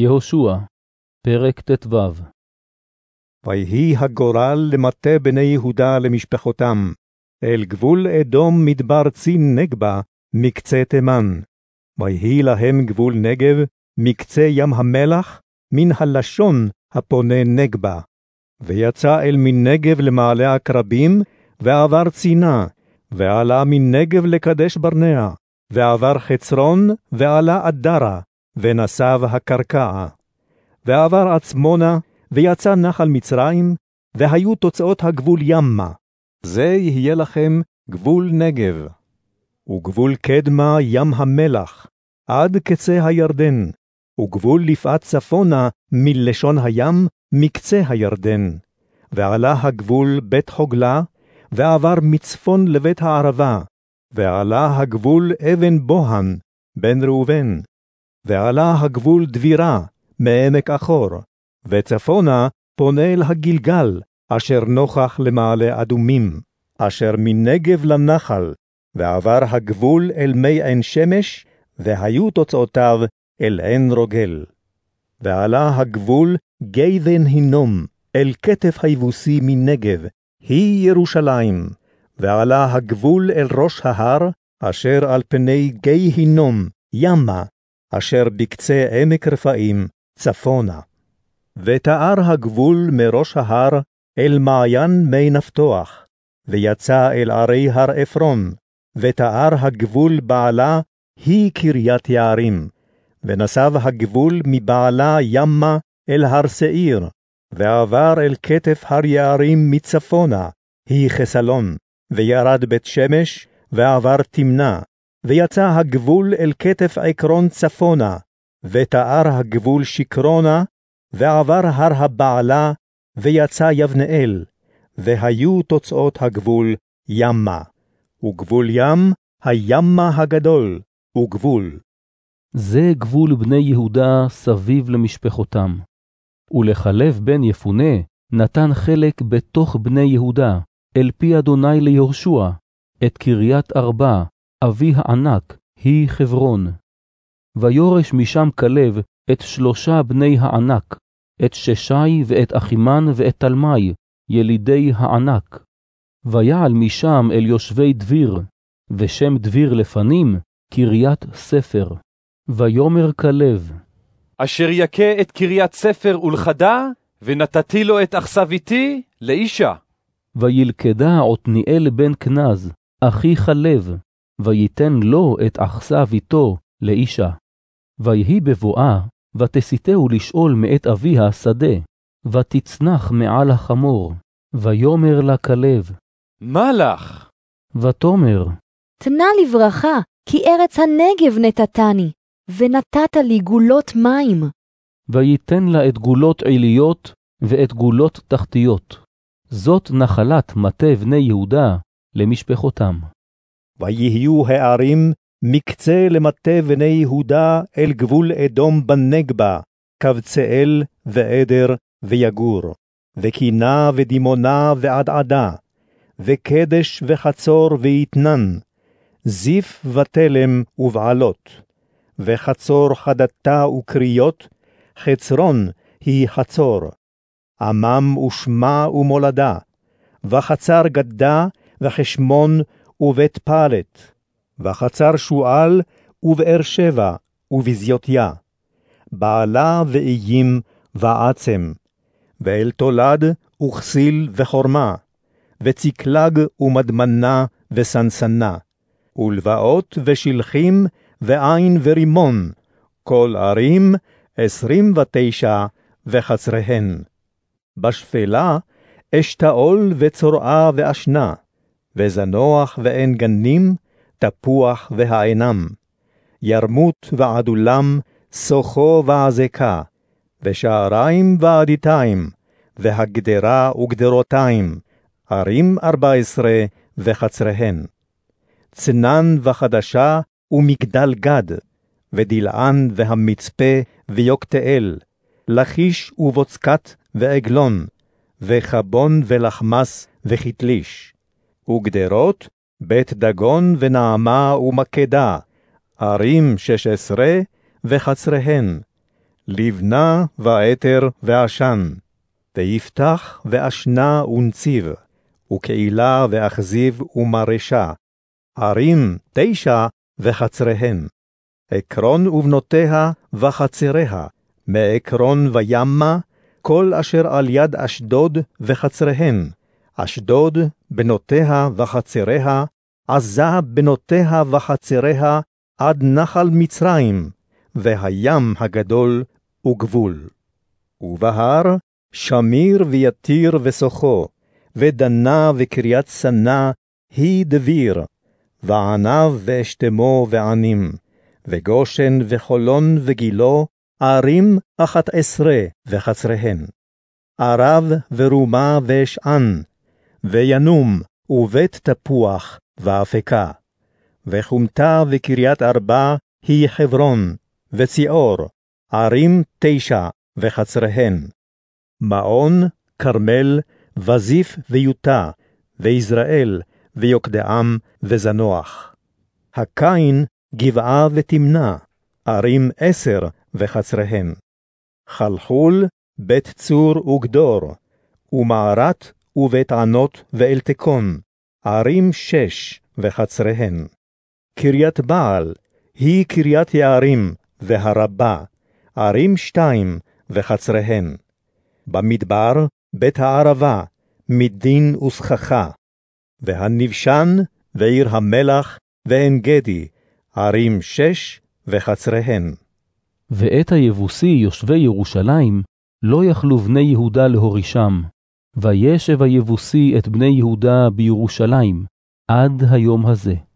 יהושע, פרק ט"ו ויהי הגורל למטה בני יהודה למשפחותם, אל גבול אדום מדבר צין נגבה, מקצה תימן. ויהי להם גבול נגב, מקצה ים המלח, מן הלשון הפונה נגבה. ויצא אל מנגב למעלה הקרבים, ועבר צינה, ועלה מנגב לקדש ברנע, ועבר חצרון, ועלה אדרה, ונסב הקרקעה. ועבר עצמונה, ויצא נחל מצרים, והיו תוצאות הגבול ימה. זה יהיה לכם גבול נגב. וגבול קדמה ים המלח, עד קצה הירדן, וגבול לפעת צפונה מלשון הים, מקצה הירדן. ועלה הגבול בית חוגלה, ועבר מצפון לבית הערבה, ועלה הגבול אבן בוהן, בן ראובן, ועלה הגבול דבירה, מעמק אחור, וצפונה פונה אל הגלגל, אשר נוכח למעלה אדומים, אשר מנגב לנחל, ועבר הגבול אל מי עין שמש, והיו תוצאותיו אל עין רוגל. ועלה הגבול גבן הינום, אל כתף היבוסי מנגב, היא ירושלים, ועלה הגבול אל ראש ההר, אשר על פני גיא הינום, ימה, אשר בקצה עמק רפאים, צפונה. ותאר הגבול מראש ההר אל מעיין מי נפתוח, ויצא אל ערי הר עפרון, ותאר הגבול בעלה היא קריית יערים, ונסב הגבול מבעלה ימה אל הר שעיר, ועבר אל כתף הר יערים מצפונה, היא חסלון, וירד בית שמש, ועבר תמנה, ויצא הגבול אל כתף עקרון צפונה, ותאר הגבול שקרונה, ועבר הר הבעלה, ויצא יבנאל, והיו תוצאות הגבול ימה, וגבול ים, הימה הגדול, וגבול. זה גבול בני יהודה סביב למשפחותם. ולחלב בן יפונה נתן חלק בתוך בני יהודה, אל פי אדוני ליהושע, את קריית ארבע, אבי הענק, היא חברון. ויורש משם כלב את שלושה בני הענק, את ששי ואת אחימן ואת תלמי, ילידי הענק. ויעל משם אל יושבי דביר, ושם דביר לפנים, קריית ספר. ויאמר כלב, אשר יכה את קריית ספר ולכדה, ונתתי לו את אכסביתי לאישה. וילכדה עתניאל בן כנז, אחי חלב, ויתן לו את אכסביתו לאישה. ויהי בבואה, ותסיתהו לשאול מאת אביה שדה, ותצנח מעל החמור, ויאמר לה כלב, מה לך? ותאמר, תנה לברכה, כי ארץ הנגב נתתני, ונתת לי גולות מים. ויתן לה את גולות עיליות ואת גולות תחתיות. זאת נחלת מטה בני יהודה למשפחותם. ויהיו הערים מקצה למטה בני יהודה אל גבול אדום בנגבה, קבצאל ועדר ויגור, וקינה ודימונה ועדעדה, וקדש וחצור ויתנן, זיף ותלם ובעלות, וחצור חדתה וקריות, חצרון היא חצור, עמם ושמה ומולדה, וחצר גדה וחשמון ובית פלט, וחצר שועל ובאר שבע ובזיותיה, בעלה ואיים ועצם, ואל תולד וכסיל וחורמה, וצקלג ומדמנה וסנסנה, ולבאות ושלחים ועין ורימון, כל ערים עשרים ותשע וחצריהן. בשפלה אשתאול וצורעה ואשנה, וזנוח ואין גנים, תפוח והעינם. ירמות ועדולם, סוחו ועזקה, ושעריים ועדיתיים, והגדרה וגדרותיים, ערים ארבע עשרה וחצריהן. צנן וחדשה ומגדל גד, ודלען והמצפה ויוקתאל, לכיש ובוצקת ועגלון, וחבון ולחמס וכתליש, וגדרות, בית דגון ונעמה ומקדה, ערים שש עשרה וחצריהן, לבנה ועתר ועשן, ויפתח ואשנה ונציב, וקהילה ואכזיב ומרשה, ערים תשע וחצריהן. עקרון ובנותיה וחצריה, מעקרון וימה, כל אשר על יד אשדוד וחצריהן, אשדוד, בנותיה וחצריה, עזה בנותיה וחצריה, עד נחל מצרים, והים הגדול וגבול. ובהר, שמיר ויתיר וסוחו, ודנה וקריית סנה, היא דביר, ועניו ואשתמו וענים, וגושן וחולון וגילו, ערים אחת עשרה וחצריהן. ערב ורומה ואשען, וינום ובית תפוח ואפקה. וחומתה וקריית ארבע היא חברון, וציעור, ערים תשע וחצריהן. מעון, כרמל, וזיף ויוטה, ויזרעאל, ויוקדעם, וזנוח. הקין, גבעה ותמנע, ערים עשר וחצריהן. חלחול, בית צור וגדור, ומערת ובית ענות ואלתקון, ערים שש וחצריהן. קריית בעל, היא קריית יערים, והרבה, ערים שתיים וחצריהן. במדבר, בית הערבה, מדין וסככה. והנבשן, ועיר המלח, ועין גדי, ערים שש וחצריהן. ואת היבוסי יושבי ירושלים, לא יכלו בני יהודה להורישם, וישב היבוסי את בני יהודה בירושלים, עד היום הזה.